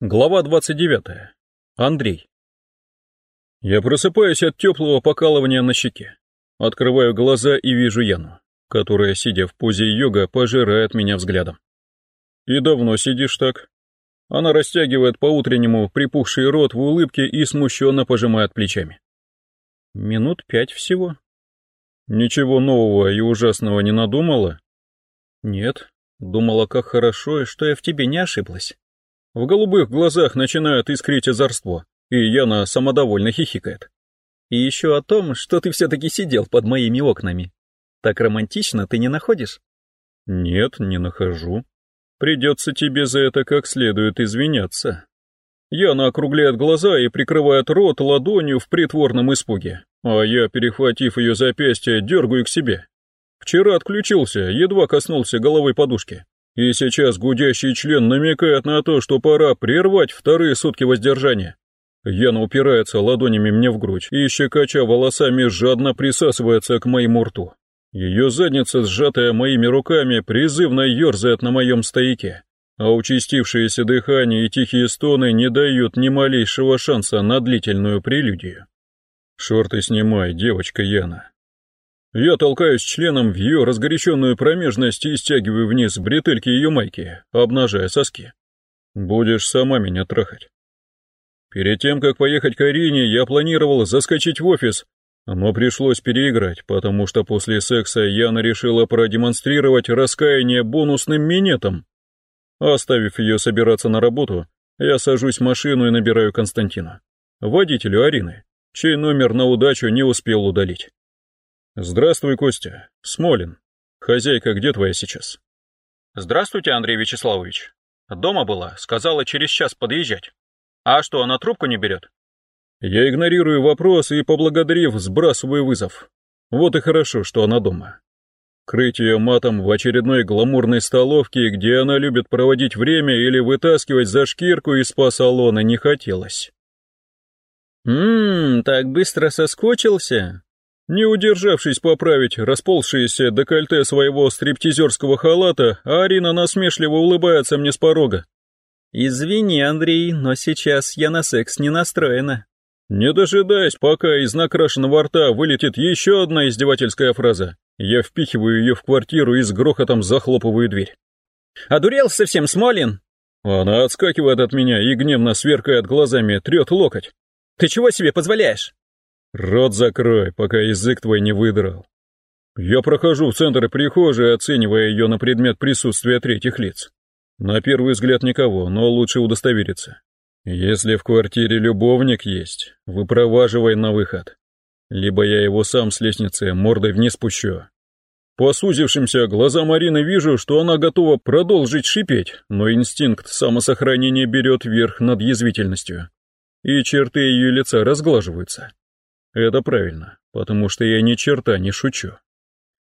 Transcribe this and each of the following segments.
Глава 29. Андрей. Я просыпаюсь от теплого покалывания на щеке. Открываю глаза и вижу Яну, которая, сидя в позе йога, пожирает меня взглядом. «И давно сидишь так?» Она растягивает по-утреннему припухший рот в улыбке и смущенно пожимает плечами. «Минут пять всего». «Ничего нового и ужасного не надумала?» «Нет, думала, как хорошо, что я в тебе не ошиблась». В голубых глазах начинает искрить озорство, и Яна самодовольно хихикает. И еще о том, что ты все-таки сидел под моими окнами. Так романтично ты не находишь? Нет, не нахожу. Придется тебе за это как следует извиняться. Яна округляет глаза и прикрывает рот ладонью в притворном испуге, а я, перехватив ее запястье, дергаю к себе. Вчера отключился, едва коснулся головой подушки. И сейчас гудящий член намекает на то, что пора прервать вторые сутки воздержания. Яна упирается ладонями мне в грудь и, щекоча волосами, жадно присасывается к моему рту. Ее задница, сжатая моими руками, призывно ерзает на моем стояке, а участившееся дыхание и тихие стоны не дают ни малейшего шанса на длительную прелюдию. «Шорты снимай, девочка Яна», я толкаюсь членом в ее разгоряченную промежность и стягиваю вниз бретельки ее майки, обнажая соски. Будешь сама меня трахать. Перед тем, как поехать к Арине, я планировал заскочить в офис, но пришлось переиграть, потому что после секса Яна решила продемонстрировать раскаяние бонусным минетом. Оставив ее собираться на работу, я сажусь в машину и набираю Константина, водителю Арины, чей номер на удачу не успел удалить. «Здравствуй, Костя. Смолин. Хозяйка где твоя сейчас?» «Здравствуйте, Андрей Вячеславович. Дома была, сказала через час подъезжать. А что, она трубку не берет?» Я игнорирую вопрос и, поблагодарив, сбрасываю вызов. Вот и хорошо, что она дома. Крыть ее матом в очередной гламурной столовке, где она любит проводить время или вытаскивать за шкирку из спа-салона, не хотелось. «Ммм, так быстро соскучился?» Не удержавшись поправить расползшееся декольте своего стриптизерского халата, Арина насмешливо улыбается мне с порога. «Извини, Андрей, но сейчас я на секс не настроена». Не дожидаясь, пока из накрашенного рта вылетит еще одна издевательская фраза, я впихиваю ее в квартиру и с грохотом захлопываю дверь. «Одурел совсем, Смолин?» Она отскакивает от меня и гневно сверкает глазами, трет локоть. «Ты чего себе позволяешь?» Рот закрой, пока язык твой не выдрал. Я прохожу в центр прихожей, оценивая ее на предмет присутствия третьих лиц. На первый взгляд никого, но лучше удостовериться. Если в квартире любовник есть, выпроваживай на выход. Либо я его сам с лестницы мордой вниз спущу. По сузившимся глазам Марины вижу, что она готова продолжить шипеть, но инстинкт самосохранения берет верх над язвительностью, и черты ее лица разглаживаются. Это правильно, потому что я ни черта не шучу.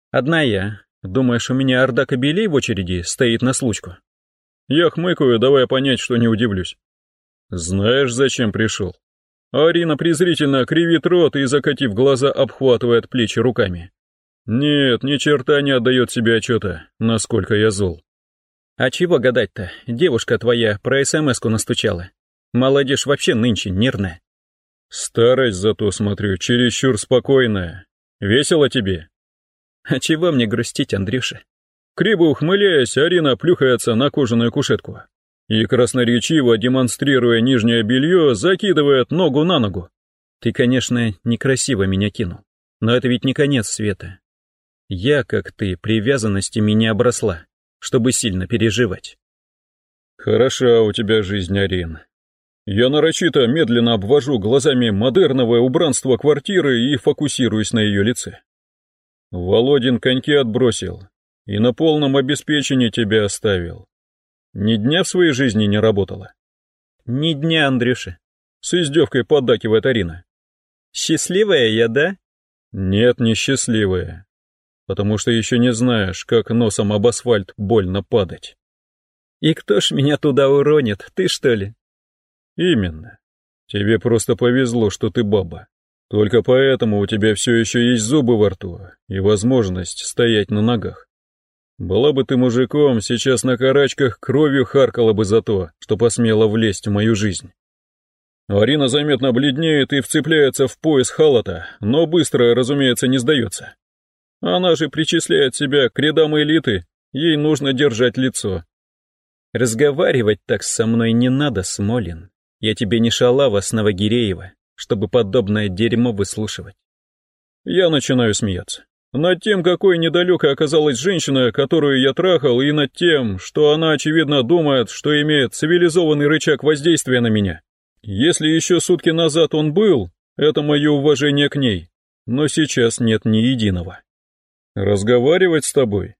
Одна я. Думаешь, у меня орда кобелей в очереди стоит на случку? Я хмыкаю, давая понять, что не удивлюсь. Знаешь, зачем пришел? Арина презрительно кривит рот и, закатив глаза, обхватывает плечи руками. Нет, ни черта не отдает себе отчета, насколько я зол. А чего гадать-то? Девушка твоя про СМС-ку настучала. Молодежь вообще нынче нервная. Старость зато, смотрю, чересчур спокойная. Весело тебе? А чего мне грустить, Андрюша? Криво ухмыляясь, Арина плюхается на кожаную кушетку. И красноречиво, демонстрируя нижнее белье, закидывает ногу на ногу. Ты, конечно, некрасиво меня кинул, но это ведь не конец света. Я, как ты, привязанностями не обросла, чтобы сильно переживать. Хороша у тебя жизнь, Арин, я нарочито медленно обвожу глазами модерновое убранство квартиры и фокусируюсь на ее лице. Володин коньки отбросил и на полном обеспечении тебя оставил. Ни дня в своей жизни не работала. Ни дня, Андрюша. С издевкой поддакивает Арина. Счастливая я, да? Нет, не счастливая. Потому что еще не знаешь, как носом об асфальт больно падать. И кто ж меня туда уронит, ты что ли? Именно. Тебе просто повезло, что ты баба. Только поэтому у тебя все еще есть зубы во рту и возможность стоять на ногах. Была бы ты мужиком, сейчас на карачках кровью харкала бы за то, что посмела влезть в мою жизнь. Арина заметно бледнеет и вцепляется в пояс халата, но быстро, разумеется, не сдается. Она же причисляет себя к рядам элиты, ей нужно держать лицо. Разговаривать так со мной не надо, Смолин. Я тебе не шалава с Новогиреева, чтобы подобное дерьмо выслушивать. Я начинаю смеяться. Над тем, какой недалекой оказалась женщина, которую я трахал, и над тем, что она, очевидно, думает, что имеет цивилизованный рычаг воздействия на меня. Если еще сутки назад он был, это мое уважение к ней, но сейчас нет ни единого. Разговаривать с тобой?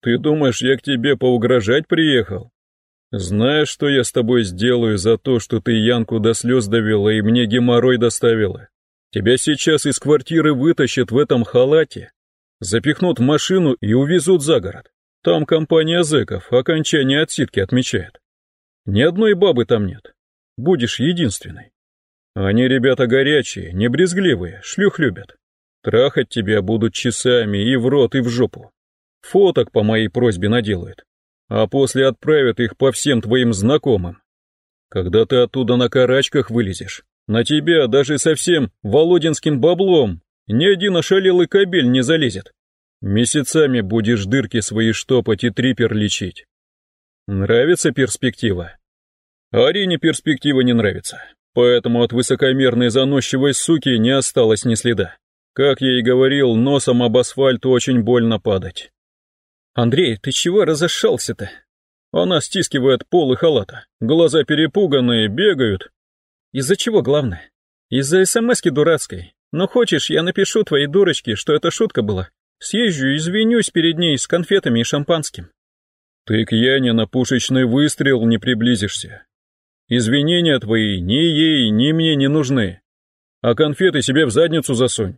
Ты думаешь, я к тебе поугрожать приехал? Знаешь, что я с тобой сделаю за то, что ты Янку до слез довела и мне геморрой доставила? Тебя сейчас из квартиры вытащат в этом халате, запихнут в машину и увезут за город. Там компания зэков окончание отсидки отмечает. Ни одной бабы там нет будешь единственной. Они ребята горячие, не брезгливые, шлюх любят. Трахать тебя будут часами и в рот, и в жопу. Фоток по моей просьбе наделают, а после отправят их по всем твоим знакомым. Когда ты оттуда на карачках вылезешь, на тебя даже совсем володинским баблом ни один ошалелый кобель не залезет. Месяцами будешь дырки свои штопать и трипер лечить. Нравится перспектива? Арине перспектива не нравится, поэтому от высокомерной заносчивой суки не осталось ни следа. Как я и говорил, носом об асфальт очень больно падать. «Андрей, ты чего разошелся-то?» Она стискивает полы халата, глаза перепуганные, бегают. «Из-за чего главное?» «Из-за смски дурацкой. Но хочешь, я напишу твоей дурочке, что это шутка была. Съезжу и извинюсь перед ней с конфетами и шампанским». «Ты к Яне на пушечный выстрел не приблизишься. Извинения твои ни ей, ни мне не нужны. А конфеты себе в задницу засунь.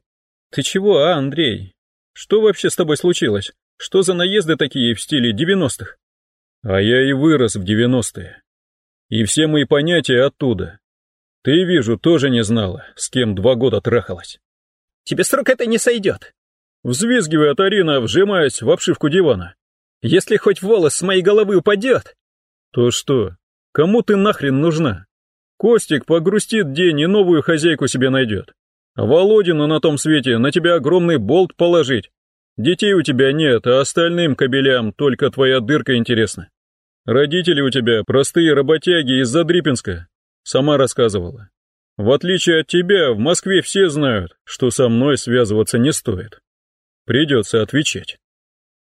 Ты чего, а, Андрей? Что вообще с тобой случилось? Что за наезды такие в стиле девяностых? А я и вырос в девяностые. И все мои понятия оттуда. Ты, вижу, тоже не знала, с кем два года трахалась. Тебе срок это не сойдет. Взвизгивает Арина, вжимаясь в обшивку дивана. Если хоть волос с моей головы упадет. То что, Кому ты нахрен нужна? Костик погрустит день и новую хозяйку себе найдет. А Володину на том свете на тебя огромный болт положить. Детей у тебя нет, а остальным кобелям только твоя дырка интересна. Родители у тебя простые работяги из Задрипинска. Сама рассказывала. В отличие от тебя, в Москве все знают, что со мной связываться не стоит. Придется отвечать.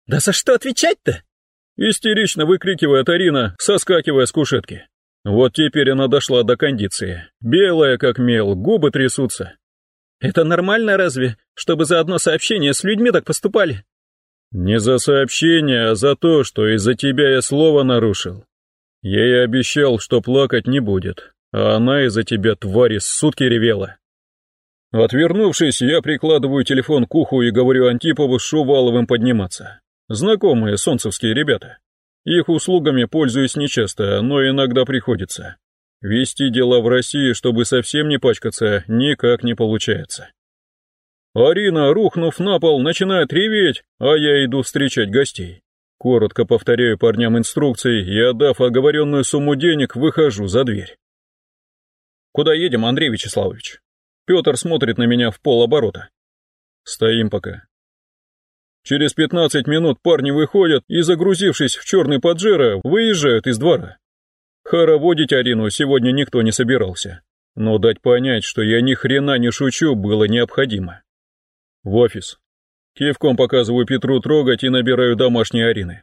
Да за что отвечать-то? Истерично выкрикивает Арина, соскакивая с кушетки. Вот теперь она дошла до кондиции. Белая как мел, губы трясутся. Это нормально разве, чтобы за одно сообщение с людьми так поступали? Не за сообщение, а за то, что из-за тебя я слово нарушил. Я ей обещал, что плакать не будет, а она из-за тебя, твари, сутки ревела. Отвернувшись, я прикладываю телефон к уху и говорю Антипову с Шуваловым подниматься. Знакомые солнцевские ребята. Их услугами пользуюсь нечасто, но иногда приходится. Вести дела в России, чтобы совсем не пачкаться, никак не получается. Арина, рухнув на пол, начинает реветь, а я иду встречать гостей. Коротко повторяю парням инструкции и, отдав оговоренную сумму денег, выхожу за дверь. «Куда едем, Андрей Вячеславович?» Петр смотрит на меня в полоборота. «Стоим пока. Через 15 минут парни выходят и, загрузившись в черный поджера, выезжают из двора. Хороводить Арину сегодня никто не собирался, но дать понять, что я ни хрена не шучу, было необходимо. В офис. Кивком показываю Петру трогать и набираю домашней Арины.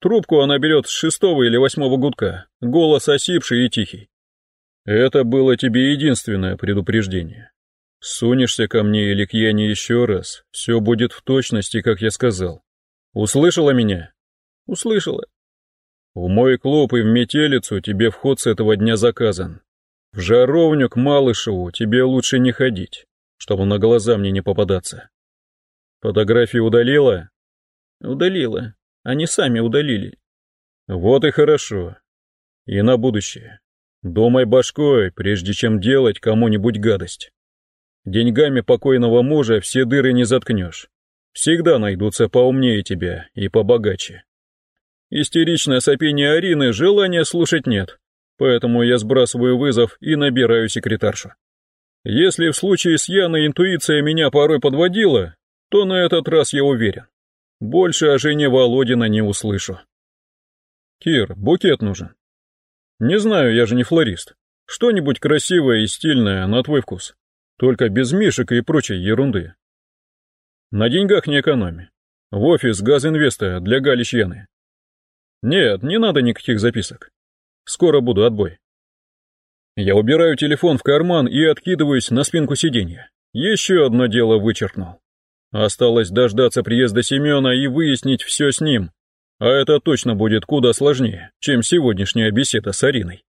Трубку она берет с шестого или восьмого гудка, голос осипший и тихий. Это было тебе единственное предупреждение. Сунешься ко мне или к Яне еще раз, все будет в точности, как я сказал. Услышала меня? Услышала. В мой клуб и в метелицу тебе вход с этого дня заказан. В жаровню к Малышеву тебе лучше не ходить, чтобы на глаза мне не попадаться. Фотографии удалила? Удалила. Они сами удалили. Вот и хорошо. И на будущее. Думай башкой, прежде чем делать кому-нибудь гадость. Деньгами покойного мужа все дыры не заткнешь. Всегда найдутся поумнее тебя и побогаче. Истеричное сопение Арины желания слушать нет, поэтому я сбрасываю вызов и набираю секретаршу. Если в случае с Яной интуиция меня порой подводила, то на этот раз я уверен. Больше о жене Володина не услышу. Кир, букет нужен. Не знаю, я же не флорист. Что-нибудь красивое и стильное на твой вкус. Только без мишек и прочей ерунды. На деньгах не экономи. В офис Газинвеста для Галич Яны. Нет, не надо никаких записок. Скоро буду, отбой. Я убираю телефон в карман и откидываюсь на спинку сиденья. Еще одно дело вычеркнул. Осталось дождаться приезда Семена и выяснить все с ним. А это точно будет куда сложнее, чем сегодняшняя беседа с Ариной.